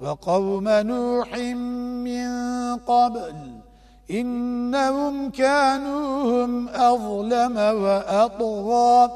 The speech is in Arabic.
وقوم نوح من قبل إنهم كانوا هم أظلم وأطغى